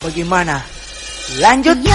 Bagaimana? Lanjut. Yo,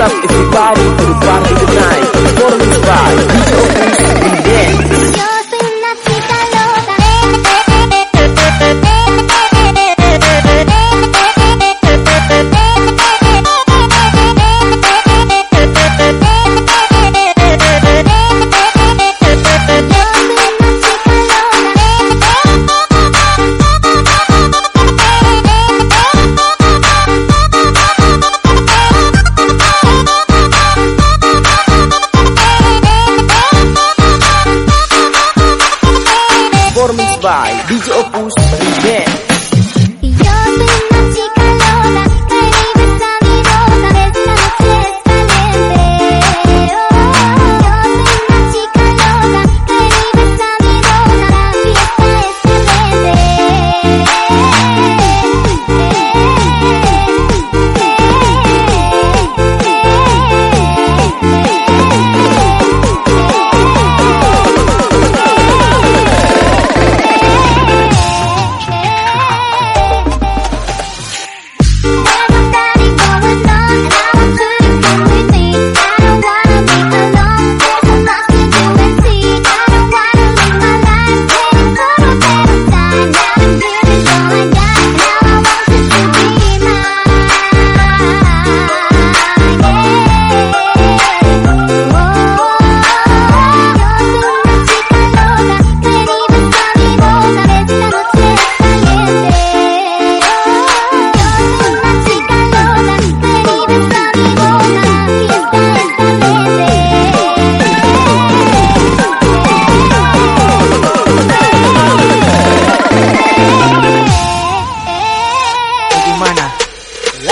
up everybody to the party tonight. Performance by DJ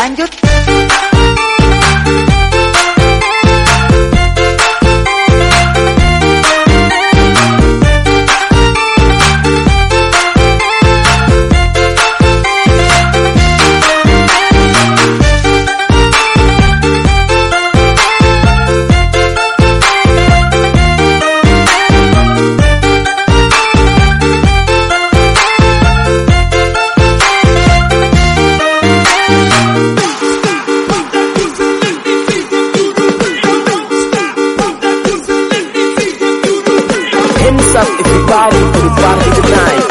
lanjut time.